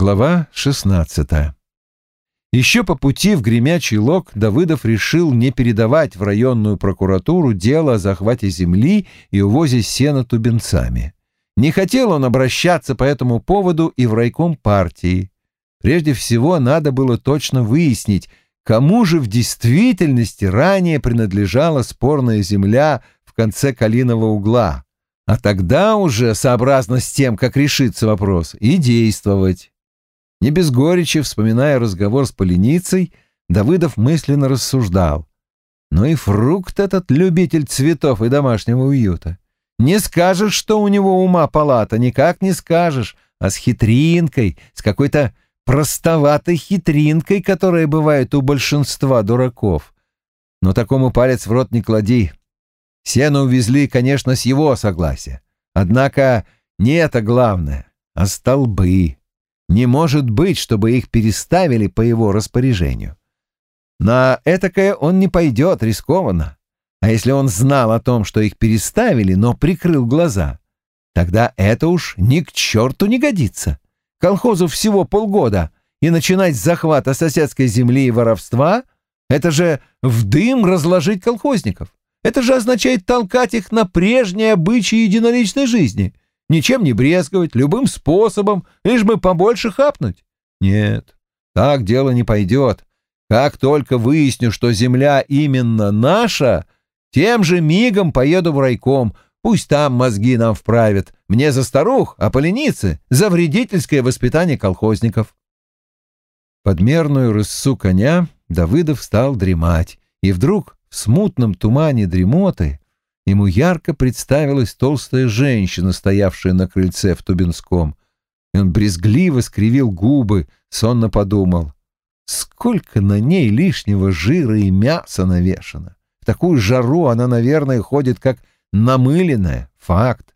Глава 16 Еще по пути в Гремячий Лог Давыдов решил не передавать в районную прокуратуру дело о захвате земли и увозе сена тубенцами. Не хотел он обращаться по этому поводу и в райком партии. Прежде всего, надо было точно выяснить, кому же в действительности ранее принадлежала спорная земля в конце Калиного угла, а тогда уже, сообразно с тем, как решится вопрос, и действовать. Не без горечи, вспоминая разговор с поленицей, Давыдов мысленно рассуждал. Ну и фрукт этот любитель цветов и домашнего уюта. Не скажешь, что у него ума палата, никак не скажешь, а с хитринкой, с какой-то простоватой хитринкой, которая бывает у большинства дураков. Но такому палец в рот не клади. Сено увезли, конечно, с его согласия. Однако не это главное, а столбы. Не может быть, чтобы их переставили по его распоряжению. На этакое он не пойдет, рискованно. А если он знал о том, что их переставили, но прикрыл глаза, тогда это уж ни к черту не годится. Колхозу всего полгода, и начинать с захвата соседской земли и воровства — это же в дым разложить колхозников. Это же означает толкать их на прежние обычаи единоличной жизни — ничем не брезговать, любым способом, лишь бы побольше хапнуть. Нет, так дело не пойдет. Как только выясню, что земля именно наша, тем же мигом поеду в райком, пусть там мозги нам вправят. Мне за старух, а поленицы — за вредительское воспитание колхозников. Подмерную рысу коня Давыдов стал дремать, и вдруг в смутном тумане дремоты Ему ярко представилась толстая женщина, стоявшая на крыльце в Тубинском. И он брезгливо скривил губы, сонно подумал. Сколько на ней лишнего жира и мяса навешано. В такую жару она, наверное, ходит как намыленная. Факт.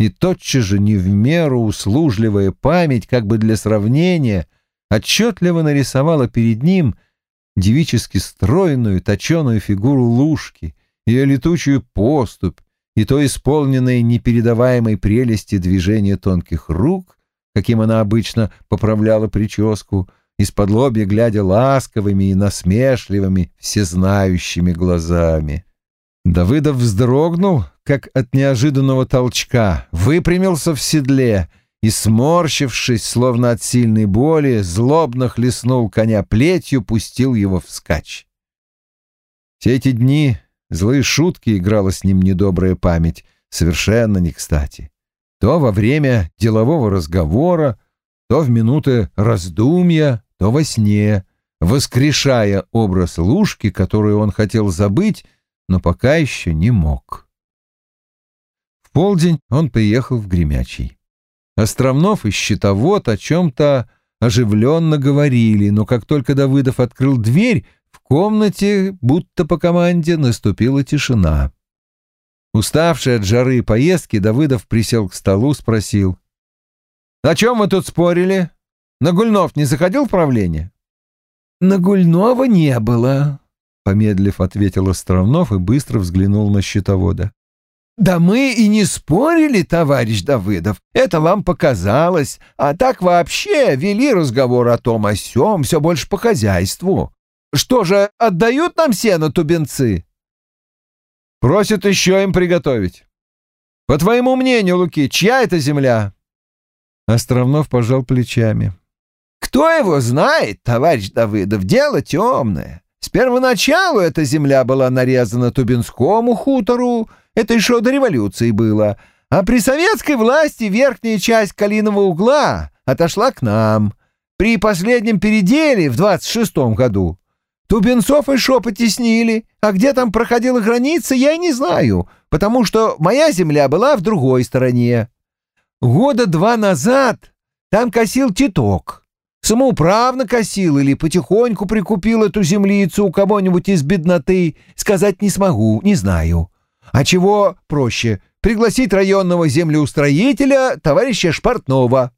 И тотчас же не в меру услужливая память, как бы для сравнения, отчетливо нарисовала перед ним девически стройную, точеную фигуру лужки — ее летучую поступь и то исполненное непередаваемой прелести движения тонких рук, каким она обычно поправляла прическу, из-под лобья глядя ласковыми и насмешливыми, всезнающими глазами. Давыдов вздрогнул, как от неожиданного толчка, выпрямился в седле и, сморщившись, словно от сильной боли, злобно хлестнул коня плетью, пустил его вскачь. Все эти дни Злые шутки играла с ним недобрая память, совершенно не кстати. То во время делового разговора, то в минуты раздумья, то во сне, воскрешая образ Лужки, которую он хотел забыть, но пока еще не мог. В полдень он приехал в Гремячий. Островнов и Щитовод о чем-то оживленно говорили, но как только Давыдов открыл дверь, в комнате, будто по команде, наступила тишина. Уставший от жары и поездки, Давыдов присел к столу, спросил. «О чем мы тут спорили? Нагульнов не заходил в правление?» «Нагульнова не было», — помедлив ответил Островнов и быстро взглянул на счетовода. «Да мы и не спорили, товарищ Давыдов, это вам показалось, а так вообще вели разговор о том о сём, все больше по хозяйству. Что же, отдают нам сено тубенцы? Просят еще им приготовить. По твоему мнению, Луки, чья это земля? Островнов пожал плечами. Кто его знает, товарищ Давыдов, дело темное. С первоначалу эта земля была нарезана Тубинскому хутору, это еще до революции было, а при советской власти верхняя часть Калиного угла отошла к нам. При последнем переделе в 26-м году Тубенцов и шо потеснили, а где там проходила граница, я не знаю, потому что моя земля была в другой стороне. Года два назад там косил титок. Самоуправно косил или потихоньку прикупил эту землицу у кого-нибудь из бедноты, сказать не смогу, не знаю. А чего проще, пригласить районного землеустроителя, товарища Шпартнова.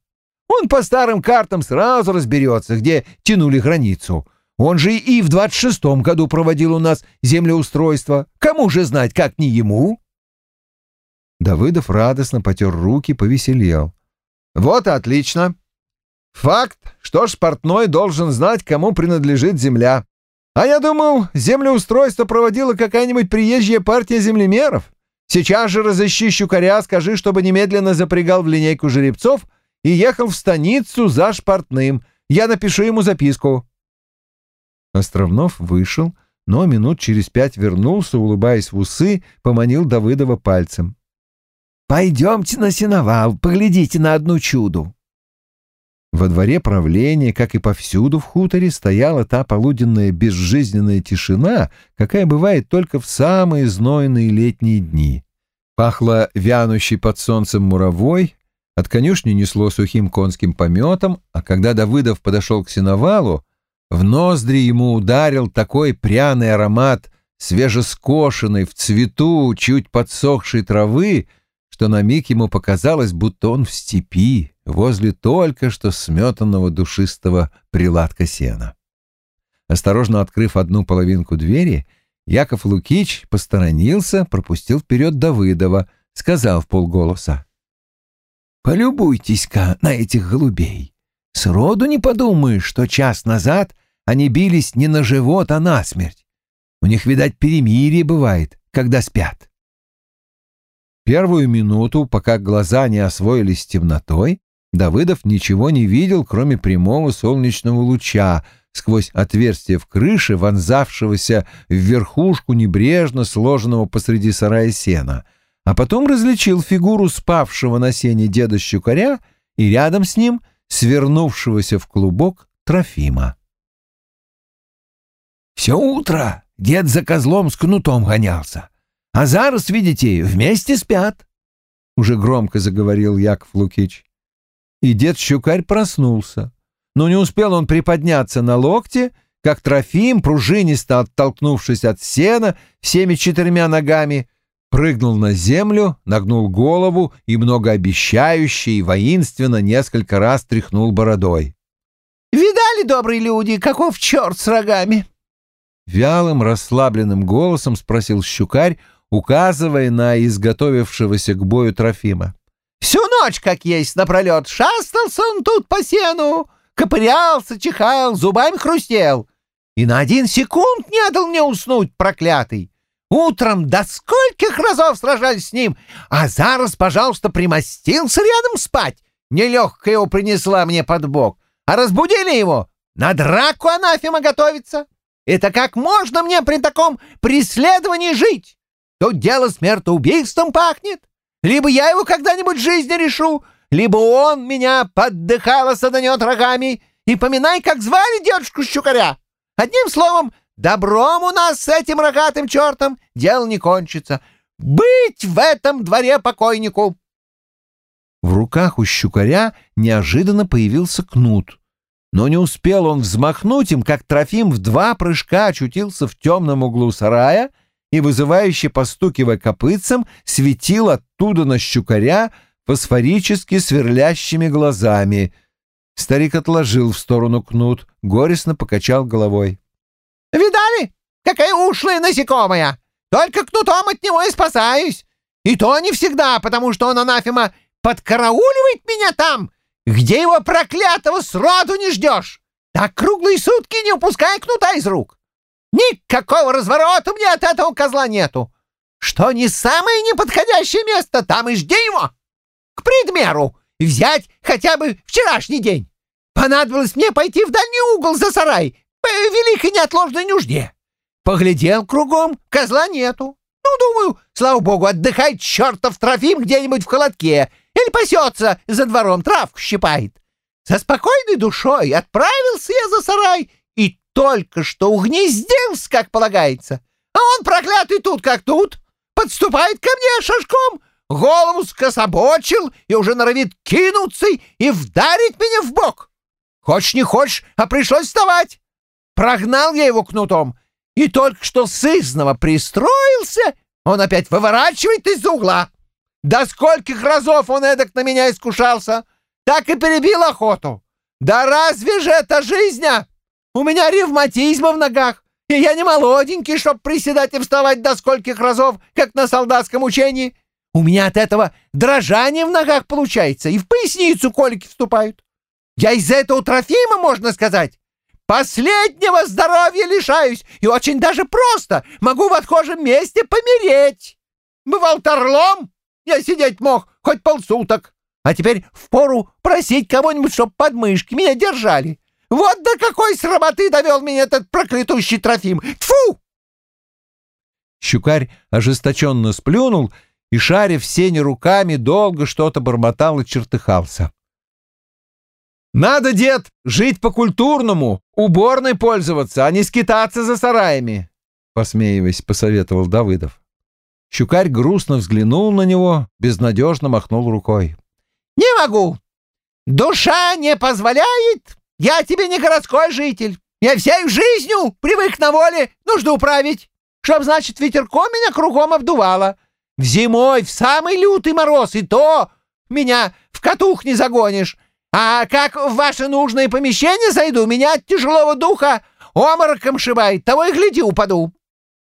Он по старым картам сразу разберется, где тянули границу. Он же и в двадцать шестом году проводил у нас землеустройство. Кому же знать, как не ему?» Давыдов радостно потер руки, повеселел. «Вот отлично. Факт, что ж портной должен знать, кому принадлежит земля. А я думал, землеустройство проводила какая-нибудь приезжая партия землемеров. Сейчас же разыщи щукаря, скажи, чтобы немедленно запрягал в линейку жеребцов и ехал в станицу за шпортным. Я напишу ему записку». Островнов вышел, но минут через пять вернулся, улыбаясь в усы, поманил Давыдова пальцем. «Пойдемте на сеновал, поглядите на одну чуду». Во дворе правления, как и повсюду в хуторе, стояла та полуденная безжизненная тишина, какая бывает только в самые знойные летние дни. Пахло вянущей под солнцем муровой, от конюшни несло сухим конским пометом, а когда Давыдов подошел к сеновалу, в ноздри ему ударил такой пряный аромат свежескошенной в цвету чуть подсохшей травы, что на миг ему показалось, будто он в степи, возле только что сметанного душистого приладка сена. Осторожно открыв одну половинку двери, Яков Лукич посторонился, пропустил вперед Давыдова, сказал в полголоса. «Полюбуйтесь-ка на этих голубей. Сроду не подумаешь, что час назад они бились не на живот, а на смерть. У них, видать, перемирие бывает, когда спят». Первую минуту, пока глаза не освоились темнотой, Давыдов ничего не видел, кроме прямого солнечного луча, сквозь отверстие в крыше, вонзавшегося в верхушку небрежно сложенного посреди сарая сена, а потом различил фигуру спавшего на сене деда Щукаря и рядом с ним свернувшегося в клубок Трофима. «Все утро дед за козлом с кнутом гонялся, а зараз, видите, вместе спят», — уже громко заговорил Яков Лукич и дед Щукарь проснулся. Но не успел он приподняться на локте, как Трофим, пружинисто оттолкнувшись от сена всеми четырьмя ногами, прыгнул на землю, нагнул голову и многообещающе и воинственно несколько раз тряхнул бородой. «Видали, добрые люди, каков черт с рогами?» Вялым, расслабленным голосом спросил Щукарь, указывая на изготовившегося к бою Трофима. Всю ночь, как есть, напролет, шастался он тут по сену, копырялся, чихал, зубами хрустел. И на один секунд не дал мне уснуть, проклятый. Утром до скольких разов сражались с ним, а зараз, пожалуйста, примостился рядом спать. Нелегкая его принесла мне под бок, а разбудили его. На драку анафема готовится. Это как можно мне при таком преследовании жить? Тут дело смертоубийством пахнет. Либо я его когда-нибудь в жизни решу, либо он меня поддыхало саданет рогами. И поминай, как звали дедушку Щукаря. Одним словом, добром у нас с этим рогатым чертом дело не кончится. Быть в этом дворе покойнику!» В руках у щукаря неожиданно появился кнут. Но не успел он взмахнуть им, как Трофим в два прыжка очутился в темном углу сарая — и, вызывающе постукивая копытцем, светил оттуда на щукаря фосфорически сверлящими глазами. Старик отложил в сторону кнут, горестно покачал головой. «Видали, какая ушлая насекомая! Только кнутом от него и спасаюсь! И то не всегда, потому что он, анафема, подкарауливает меня там, где его проклятого сроду не ждешь! Так круглые сутки не упускай кнута из рук! Никакого разворота мне от этого козла нету. Что не самое неподходящее место, там и жди его. К примеру, взять хотя бы вчерашний день. Понадобилось мне пойти в дальний угол за сарай по великой неотложной нужде. Поглядел кругом, козла нету. Ну, думаю, слава богу, отдыхает чертов Трофим где-нибудь в холодке или пасется за двором, травку щипает. Со спокойной душой отправился я за сарай и только что угнездился, как полагается. А он, проклятый, тут как тут, подступает ко мне шашком, голову скособочил и уже норовит кинуться и вдарить меня в бок. Хочешь не хочешь, а пришлось вставать. Прогнал я его кнутом, и только что сызново пристроился, он опять выворачивает из угла. До скольких разов он эдак на меня искушался, так и перебил охоту. Да разве же это жизнь? У меня ревматизма в ногах, и я не молоденький, чтоб приседать и вставать до скольких разов, как на солдатском учении. У меня от этого дрожание в ногах получается, и в поясницу колики вступают. Я из-за этого Трофима, можно сказать, последнего здоровья лишаюсь, и очень даже просто могу в отхожем месте помереть. Бывал торлом, я сидеть мог хоть полсуток, а теперь впору просить кого-нибудь, чтоб под мышки меня держали. Вот до какой сработы довел меня этот проклятущий Трофим! Тфу! Щукарь ожесточенно сплюнул и, шарив сени руками, долго что-то бормотал и чертыхался. «Надо, дед, жить по-культурному, уборной пользоваться, а не скитаться за сараями», — посмеиваясь, посоветовал Давыдов. Щукарь грустно взглянул на него, безнадежно махнул рукой. «Не могу. Душа не позволяет. Я тебе не городской житель. Я всей жизнью привык на воле нужду править чтоб, значит, ветерком меня кругом обдувало. В зимой, в самый лютый мороз, и то меня в катух не загонишь. А как в ваше нужное помещение зайду, меня от тяжелого духа омороком шибает, того и гляди, упаду.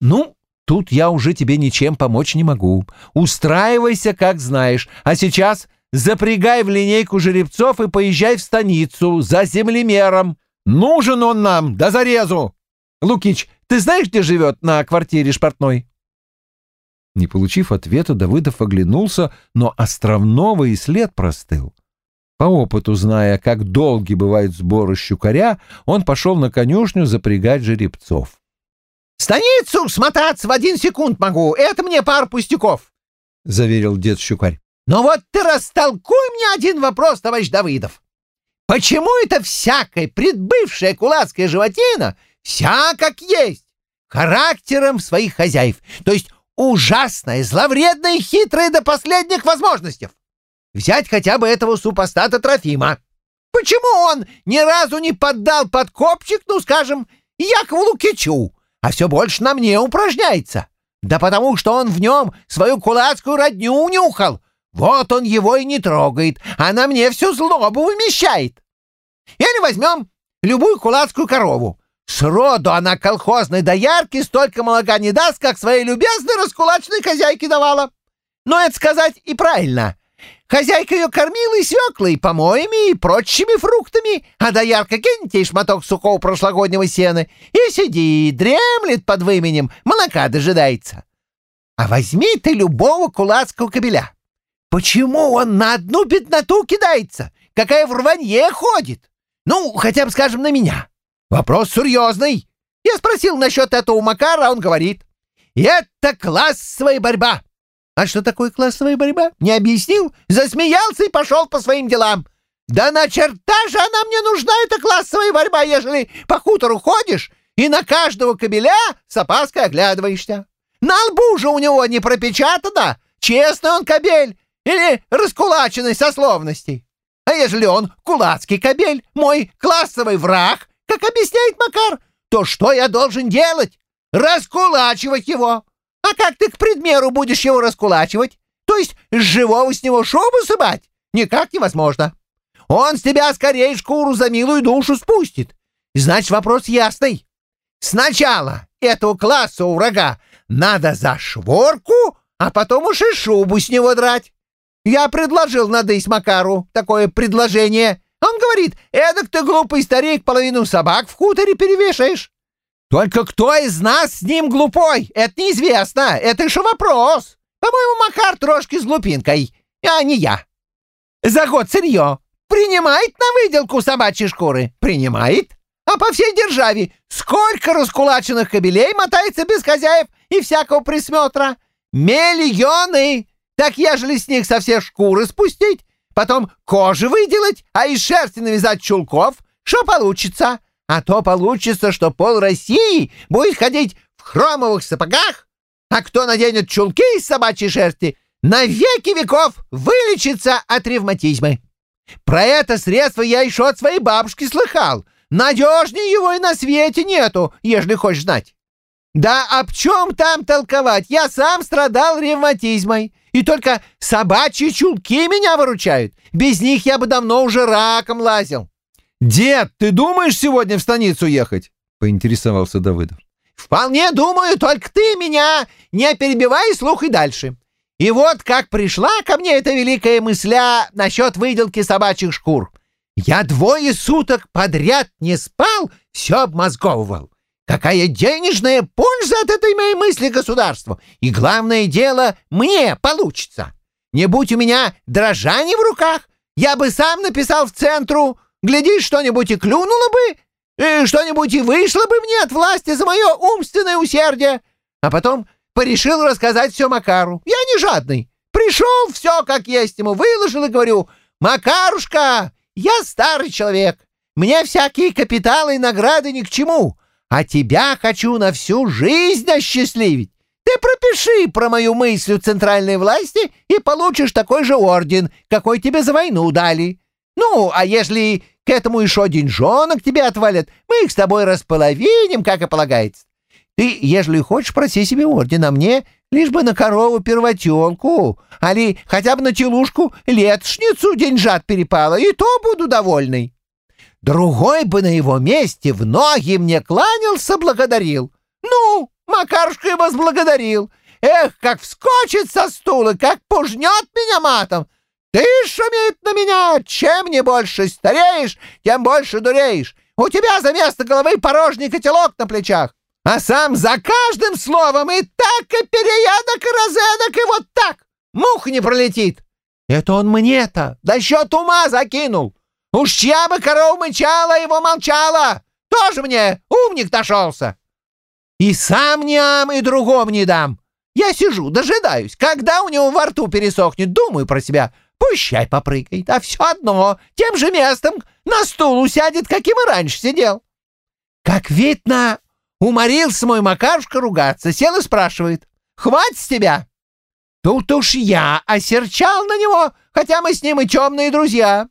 Ну, тут я уже тебе ничем помочь не могу. Устраивайся, как знаешь. А сейчас запрягай в линейку жеребцов и поезжай в станицу за землемером. Нужен он нам, до зарезу. Лукич, ты знаешь, где живет на квартире Шпортной?» Не получив ответа, Давыдов оглянулся, но островного и след простыл. По опыту, зная, как долги бывают сборы щукаря, он пошел на конюшню запрягать жеребцов. «Станицу смотаться в один секунд могу, это мне пар пустяков», — заверил дед щукарь. «Но вот ты растолкуй мне один вопрос, товарищ Давыдов. Почему это всякая предбывшая кулацкая животина вся как есть, характером своих хозяев, то есть ужасная, зловредная хитрая до последних возможностей. Взять хотя бы этого супостата Трофима. Почему он ни разу не поддал подкопчик, ну, скажем, Якову Лукичу, а все больше на мне упражняется? Да потому что он в нем свою кулацкую родню унюхал. Вот он его и не трогает, а на мне всю злобу вымещает. Или возьмем любую кулацкую корову. Сроду она колхозной доярке столько молока не даст, как своей любезной раскулачной хозяйке давала. Но это сказать и правильно. Хозяйка ее кормила и свеклой, помоями и прочими фруктами, а доярка кинет ей шматок сухого прошлогоднего сена и сидит, дремлет под выменем, молока дожидается. А возьми ты любого кулацкого кобеля. Почему он на одну бедноту кидается? Какая в рванье ходит? Ну, хотя бы, скажем, на меня. Вопрос серьезный. Я спросил насчет этого Макара, он говорит. Это классовая борьба. А что такое классовая борьба? Не объяснил, засмеялся и пошел по своим делам. Да на черта же она мне нужна, эта классовая борьба, ежели по хутору ходишь и на каждого кобеля с опаской оглядываешься. На лбу же у него не пропечатано, честный он кобель или раскулаченный со словностей. А ежели он кулацкий кобель, мой классовый враг, как объясняет Макар, то что я должен делать? Раскулачивать его. А как ты, к предмеру, будешь его раскулачивать? То есть живого с него шубу сыбать? Никак невозможно. Он с тебя скорее шкуру за милую душу спустит. Значит, вопрос ясный. Сначала этого класса у врага надо за шворку, а потом уж и шубу с него драть. Я предложил надысь Макару такое предложение, он говорит, эдак ты, глупый старик, половину собак в хуторе перевешаешь. Только кто из нас с ним глупой? Это неизвестно. Это еще вопрос. По-моему, Макар трошки с глупинкой, а не я. За год сырье. Принимает на выделку собачьи шкуры? Принимает. А по всей державе сколько раскулаченных кобелей мотается без хозяев и всякого присмотра? Миллионы! Так ежели с них со всех шкуры спустить, потом кожи выделать, а из шерсти навязать чулков, что получится? А то получится, что пол России будет ходить в хромовых сапогах, а кто наденет чулки из собачьей шерсти, на веки веков вылечится от ревматизма. Про это средство я еще от своей бабушки слыхал. Надежнее его и на свете нету, ежели хочешь знать. Да об чем там толковать? Я сам страдал ревматизмой. И только собачьи чулки меня выручают. Без них я бы давно уже раком лазил. «Дед, ты думаешь сегодня в станицу ехать?» — поинтересовался Давыдов. «Вполне думаю, только ты меня не перебивай, слухай дальше. И вот как пришла ко мне эта великая мысля насчет выделки собачьих шкур. Я двое суток подряд не спал, все обмозговывал. Какая денежная польза от этой моей мысли государству? И главное дело, мне получится. Не будь у меня дрожани в руках, я бы сам написал в центру, глядишь, что-нибудь и клюнуло бы, и что-нибудь и вышло бы мне от власти за мое умственное усердие. А потом порешил рассказать все Макару. Я не жадный. Пришел, все как есть ему выложил и говорю, «Макарушка, я старый человек, мне всякие капиталы и награды ни к чему, а тебя хочу на всю жизнь осчастливить. Ты пропиши про мою мысль в центральной власти и получишь такой же орден, какой тебе за войну дали. Ну, а если к этому еще деньжонок тебе отвалят, мы их с тобой располовиним, как и полагается. Ты, ежели хочешь, проси себе орден, а мне лишь бы на корову первотелку, али хотя бы на телушку летшницу деньжат перепало, и то буду довольный. Другой бы на его месте в ноги мне кланялся, благодарил. Ну, Макарушка и возблагодарил. Эх, как вскочит со стула, как пужнет меня матом. Ты шумит на меня, чем не больше стареешь, тем больше дуреешь. У тебя за место головы порожний котелок на плечах. А сам за каждым словом и так, и переядок, и розенок, и вот так. Мух не пролетит. Это он мне-то да счет ума закинул. Уж чья бы корова мычала, его молчала. Тоже мне умник нашелся. И сам не ам, и другом не дам. Я сижу, дожидаюсь, когда у него во рту пересохнет, думаю про себя. Пущай попрыгает, а все одно тем же местом на стул усядет, каким и раньше сидел. Как видно, уморился мой Макарушка ругаться, сел и спрашивает. «Хватит с тебя?» Тут уж я осерчал на него, хотя мы с ним и темные друзья.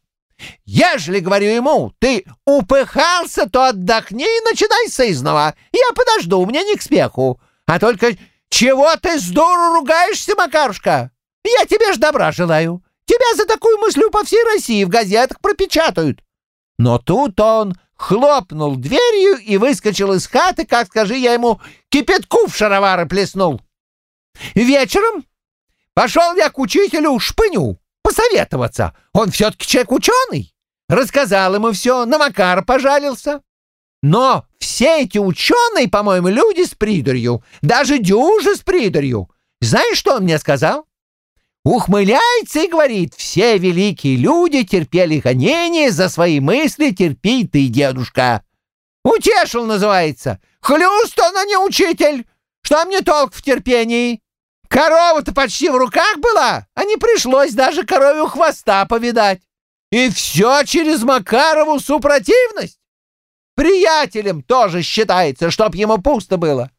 Ежели, говорю ему, ты упыхался, то отдохни и начинай с изного. Я подожду, мне не к спеху. А только чего ты с дуру ругаешься, Макарушка? Я тебе ж добра желаю. Тебя за такую мыслю по всей России в газетах пропечатают. Но тут он хлопнул дверью и выскочил из хаты, как, скажи я ему, кипятку в шаровары плеснул. Вечером пошел я к учителю Шпыню посоветоваться. Он все-таки человек ученый. Рассказал ему все, на Макар пожалился. Но все эти ученые, по-моему, люди с придурью, даже дюжи с придурью. Знаешь, что он мне сказал? Ухмыляется и говорит, все великие люди терпели гонения за свои мысли, терпи ты, дедушка. Утешил, называется. Хлюст он, а не учитель. Что мне толк в терпении? Корова-то почти в руках была, а не пришлось даже коровью хвоста повидать. И все через Макарову супротивность. Приятелем тоже считается, чтоб ему пусто было.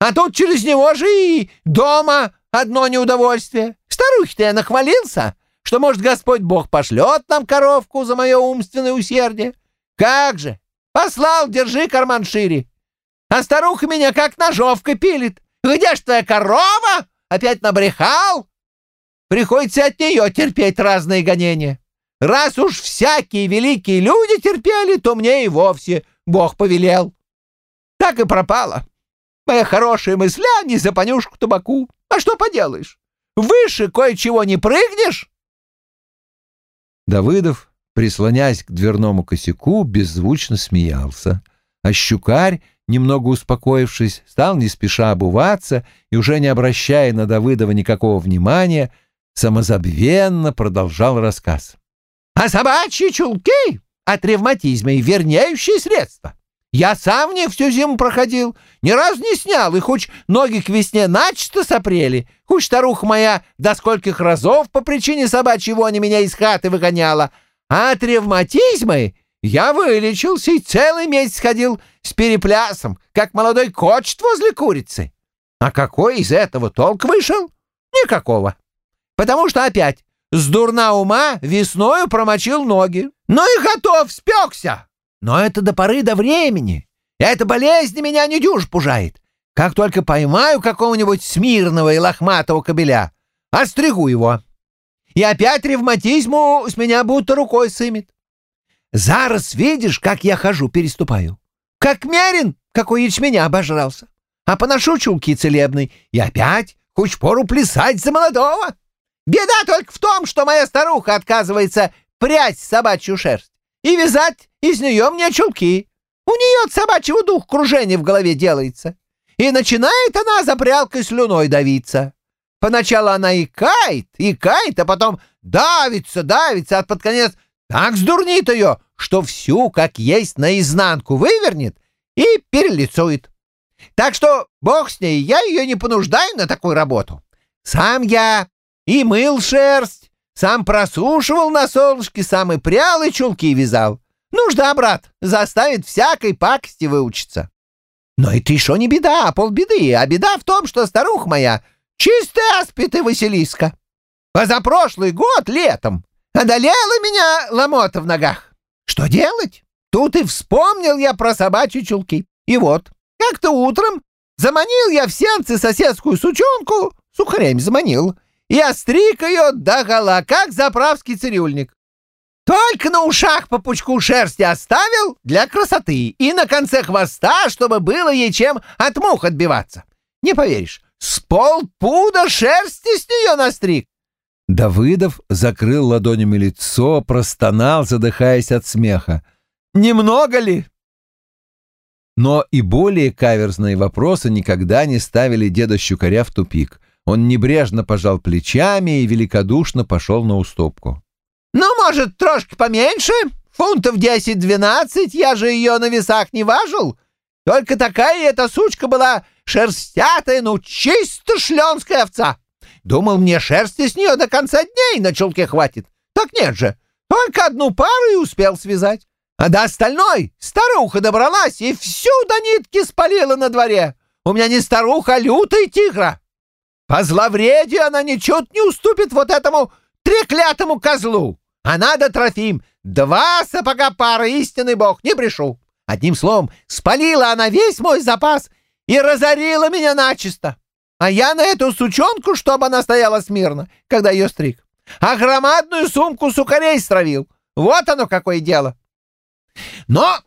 А тут через него же и дома одно неудовольствие. Старухе-то я нахвалился, что, может, Господь Бог пошлет нам коровку за мое умственное усердие. Как же! Послал, держи карман шире. А старуха меня как ножовка пилит. Где ж твоя корова? Опять набрехал? Приходится от нее терпеть разные гонения. Раз уж всякие великие люди терпели, то мне и вовсе Бог повелел. Так и пропала. Моя хорошая мысля не за понюшку табаку. А что поделаешь? Выше кое-чего не прыгнешь. Давыдов, прислонясь к дверному косяку, беззвучно смеялся, а щукарь немного успокоившись, стал не спеша обуваться и, уже не обращая на Давыдова никакого внимания, самозабвенно продолжал рассказ. «А собачьи чулки от ревматизма и вернеющие средства. Я сам в них всю зиму проходил, ни разу не снял, и хоть ноги к весне начисто сопрели, хоть старуха моя до скольких разов по причине собачьей вони меня из хаты выгоняла, а от ревматизма я вылечился и целый месяц ходил с переплясом, как молодой кочет возле курицы. А какой из этого толк вышел? Никакого. Потому что опять с дурна ума весною промочил ноги. Ну и готов, спекся. Но это до поры до времени. Эта болезнь меня не дюж пужает. Как только поймаю какого-нибудь смирного и лохматого кобеля, остригу его. И опять ревматизму с меня будто рукой сымет. Зараз видишь, как я хожу, переступаю. Как мерин, какой ячменя обожрался. А поношу чулки целебный, и опять хоть пору плясать за молодого. Беда только в том, что моя старуха отказывается прять собачью шерсть. И вязать из нее мне чулки. У нее от собачьего дух кружение в голове делается. И начинает она за прялкой слюной давиться. Поначалу она и кает, и кает, а потом давится, давится, а под конец так сдурнит ее, что всю, как есть, наизнанку вывернет и перелицует. Так что бог с ней, я ее не понуждаю на такую работу. Сам я и мыл шерсть, сам просушивал на солнышке, сам и прял, и чулки вязал. Нужда, брат, заставит всякой пакости выучиться. Но это еще не беда, а полбеды, а беда в том, что старуха моя чистая аспид и Василиска. Позапрошлый год летом одолела меня ломота в ногах. Что делать? Тут и вспомнил я про собачьи чулки. И вот, как-то утром заманил я в сенце соседскую сучонку, сухарями заманил, и остриг ее догола, как заправский цирюльник. Только на ушах по пучку шерсти оставил для красоты и на конце хвоста, чтобы было ей чем от мух отбиваться. Не поверишь, с полпуда шерсти с нее настриг. Давыдов закрыл ладонями лицо, простонал, задыхаясь от смеха. «Немного ли?» Но и более каверзные вопросы никогда не ставили деда Щукаря в тупик. Он небрежно пожал плечами и великодушно пошел на уступку. «Ну, может, трошки поменьше? Фунтов десять-двенадцать, я же ее на весах не важил. Только такая эта сучка была шерстятая, ну, чисто шленская овца. Думал, мне шерсти с нее до конца дней на чулке хватит. Так нет же, только одну пару и успел связать. А до остальной старуха добралась и всю до нитки спалила на дворе. У меня не старуха, а лютая тигра. По зловредию она ничуть не уступит вот этому треклятому козлу. А надо, Трофим, два сапога пары, истинный бог, не брешу. Одним словом, спалила она весь мой запас и разорила меня начисто. А я на эту сучонку, чтобы она стояла смирно, когда ее стриг. А громадную сумку сукарей стравил. Вот оно какое дело. Но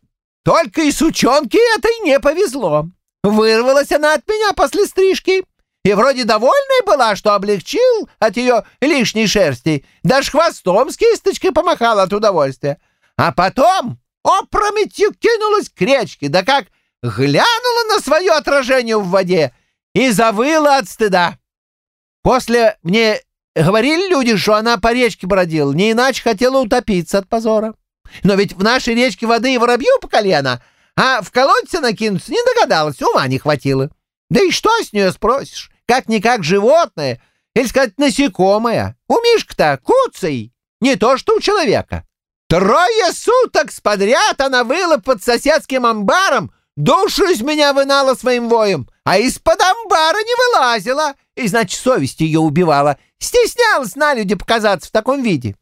только и сучонке этой не повезло. Вырвалась она от меня после стрижки и вроде довольная была, что облегчил от ее лишней шерсти, даже хвостом с кисточкой помахала от удовольствия. А потом опрометью кинулась к речке, да как глянула на свое отражение в воде и завыла от стыда. После мне говорили люди, что она по речке бродила, не иначе хотела утопиться от позора. Но ведь в нашей речке воды и воробью по колено, а в колодце накинуться не догадалась, ума не хватило. Да и что с нее спросишь? Как-никак животное, или сказать насекомое. У Мишка-то куцей, не то что у человека. Трое суток подряд она выла под соседским амбаром, душу из меня вынала своим воем, а из-под амбара не вылазила, и, значит, совесть ее убивала, стеснялась на люди показаться в таком виде.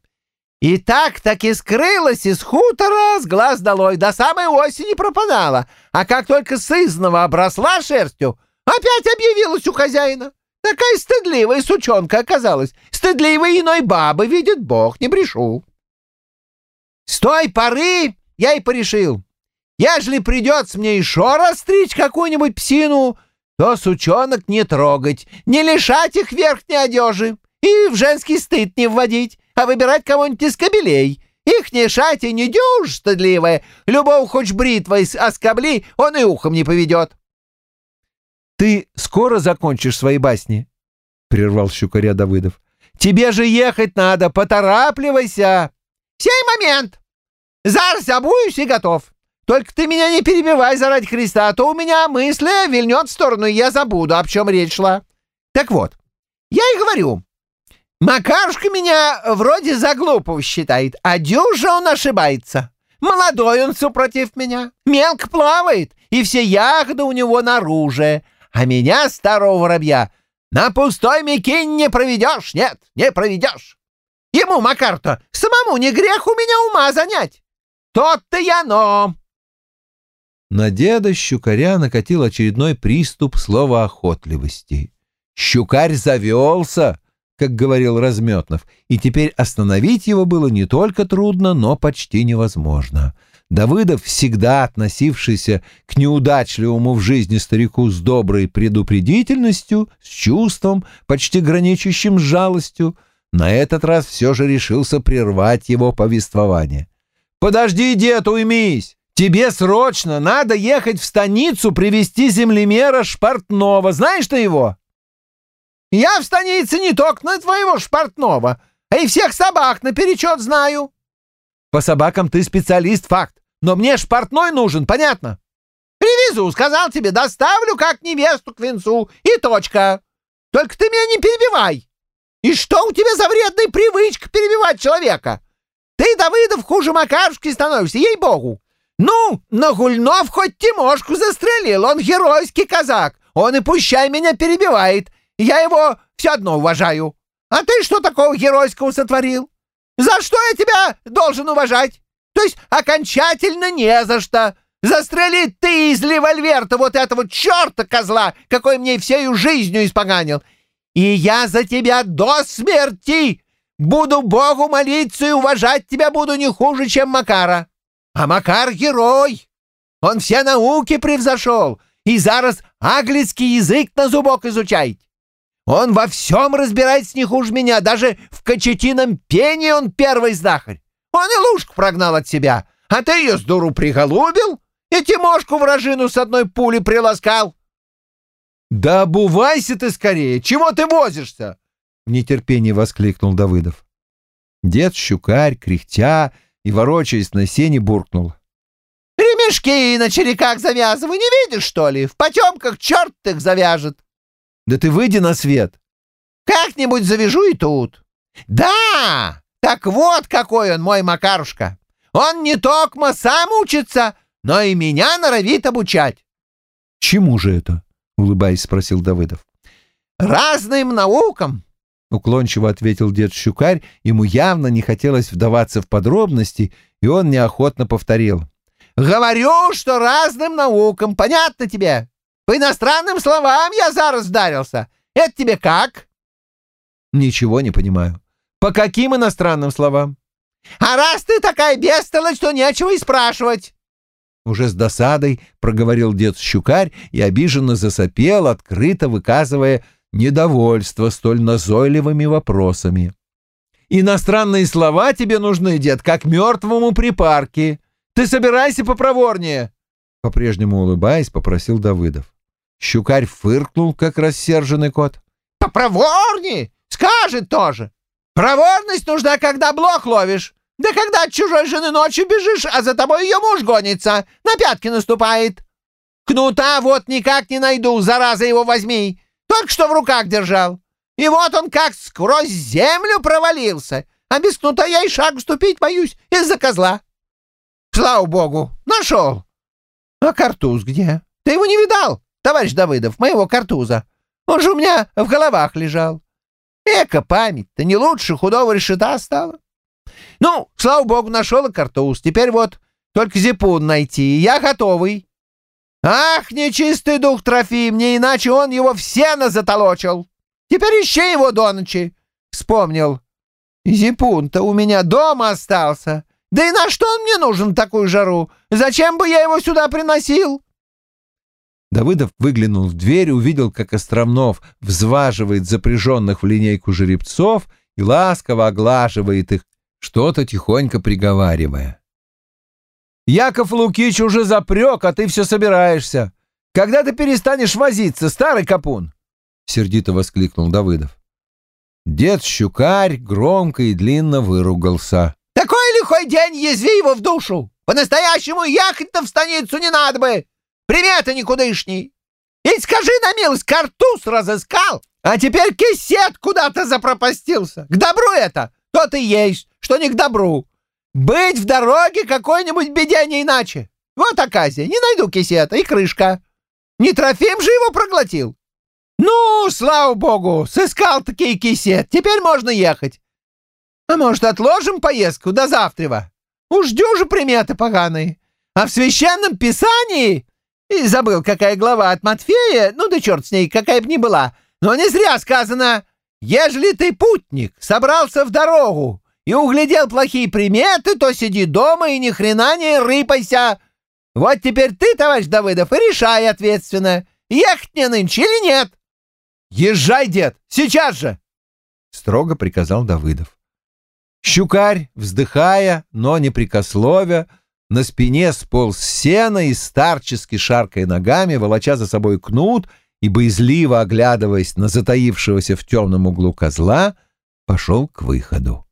И так так и скрылась из хутора с глаз долой, до самой осени пропадала, а как только сызного обросла шерстью, Опять объявилась у хозяина. Такая стыдливая сучонка оказалась. Стыдливой иной бабы видит Бог, не брешу. С той поры я и порешил. Ежели придется мне еще раз стричь какую-нибудь псину, то сучонок не трогать, не лишать их верхней одежи и в женский стыд не вводить, а выбирать кого-нибудь из кобелей. Их не шать и не дюж стыдливая. Любого хоть бритвой оскобли, он и ухом не поведет. Ты скоро закончишь свои басни? — прервал щукаря Давыдов. — Тебе же ехать надо, поторапливайся! — Сей момент! Зараз обуюсь и готов. Только ты меня не перебивай заради Христа, а то у меня мысли вильнет в сторону, и я забуду, об чем речь шла. Так вот, я и говорю, Макарушка меня вроде за глупого считает, а дюжа он ошибается. Молодой он супротив меня, мелко плавает, и все ягоды у него наружу, а меня, старого воробья, на пустой мякинь не проведешь, нет, не проведешь. Ему, Макар-то, самому не грех у меня ума занять. Тот-то я но. На деда щукаря накатил очередной приступ словоохотливости. Щукарь завелся, как говорил Разметнов, и теперь остановить его было не только трудно, но почти невозможно. Давыдов, всегда относившийся к неудачливому в жизни старику с доброй предупредительностью, с чувством, почти граничащим с жалостью, на этот раз все же решился прервать его повествование. Подожди, дед, уймись. Тебе срочно надо ехать в станицу привести землемера Шпартнова. Знаешь ты его? Я в станице не только на твоего Шпартнова, а и всех собак наперечет знаю. По собакам ты специалист, факт. Но мне Шпартной нужен, понятно? Привезу, сказал тебе, доставлю как невесту к венцу. И точка. Только ты меня не перебивай. И что у тебя за вредная привычка перебивать человека? Ты, Давыдов, хуже Макарушки становишься, ей-богу. Ну, Нагульнов хоть Тимошку застрелил, он геройский казак. Он и пущай меня перебивает. Я его все одно уважаю. А ты что такого геройского сотворил? За что я тебя должен уважать? То есть окончательно не за что. Застрелить ты из револьверта вот этого черта-козла, какой мне всею жизнью испоганил. И я за тебя до смерти буду Богу молиться и уважать тебя буду не хуже, чем Макара. А Макар — герой. Он все науки превзошел, и зараз английский язык на зубок изучает. Он во всем разбирается не хуже меня, даже в кочетином пении он первый знахарь. Он и лужку прогнал от себя, а ты ее с дуру приголубил и Тимошку вражину с одной пули приласкал. «Да обувайся ты скорее! Чего ты возишься?» — в нетерпении воскликнул Давыдов. Дед Щукарь, кряхтя и, ворочаясь на сене, буркнул. «Ремешки на череках завязывай, не видишь, что ли? В потемках черт их завяжет!» Да ты выйди на свет. Как-нибудь завяжу и тут. Да! Так вот какой он, мой Макарушка. Он не только сам учится, но и меня норовит обучать. Чему же это? Улыбаясь, спросил Давыдов. Разным наукам, уклончиво ответил дед Щукарь. Ему явно не хотелось вдаваться в подробности, и он неохотно повторил. «Говорю, что разным наукам, понятно тебе? По иностранным словам я зараз вдарился. Это тебе как?» «Ничего не понимаю. По каким иностранным словам?» «А раз ты такая бестолочь, то нечего и спрашивать». Уже с досадой проговорил дед Щукарь и обиженно засопел, открыто выказывая недовольство столь назойливыми вопросами. «Иностранные слова тебе нужны, дед, как мертвому припарке. Ты собирайся попроворнее!» По-прежнему улыбаясь, попросил Давыдов. Щукарь фыркнул, как рассерженный кот. «Попроворней! Скажет тоже! Проворность нужна, когда блох ловишь. Да когда от чужой жены ночью бежишь, а за тобой ее муж гонится, на пятки наступает. Кнута вот никак не найду, зараза его возьми. Только что в руках держал. И вот он как сквозь землю провалился. А без кнута я и шаг вступить боюсь из-за козла. Слава богу, нашел. А картуз где? Ты его не видал? Товарищ Давыдов, моего картуза. Он же у меня в головах лежал. Эка память-то не лучше худого решета стала. Ну, слава богу, нашел и картуз. Теперь вот только зипун найти, я готовый. Ах, нечистый дух Трофим, не иначе он его в сено затолочил. Теперь ищи его до ночи. Вспомнил. Зипун-то у меня дома остался. Да и на что он мне нужен такую жару? Зачем бы я его сюда приносил? Давыдов выглянул в дверь, увидел, как Островнов взваживает запряженных в линейку жеребцов и ласково оглаживает их, что-то тихонько приговаривая. «Яков Лукич уже запрек, а ты все собираешься. Когда ты перестанешь возиться, старый капун?» — сердито воскликнул Давыдов. Дед Щукарь громко и длинно выругался. «Такой лихой день, язви его в душу! По-настоящему ехать-то в станицу не надо бы! Приметы никудышний. И скажи на милость, картуз разыскал, а теперь кисет куда-то запропастился. К добру это, то ты есть, что не к добру. Быть в дороге какой-нибудь беде не иначе. Вот оказия, не найду кисета и крышка. Не Трофим же его проглотил. Ну, слава богу, сыскал таки кисет, теперь можно ехать. А может, отложим поездку до завтра? Уж дюжи приметы поганые. А в священном писании и забыл, какая глава от Матфея, ну да черт с ней, какая б ни была. Но не зря сказано, ежели ты путник, собрался в дорогу и углядел плохие приметы, то сиди дома и ни хрена не рыпайся. Вот теперь ты, товарищ Давыдов, и решай ответственно, ехать мне нынче или нет. Езжай, дед, сейчас же! Строго приказал Давыдов. Щукарь, вздыхая, но не прикословя, на спине сполз сена и старчески шаркая ногами, волоча за собой кнут и боязливо оглядываясь на затаившегося в темном углу козла, пошел к выходу.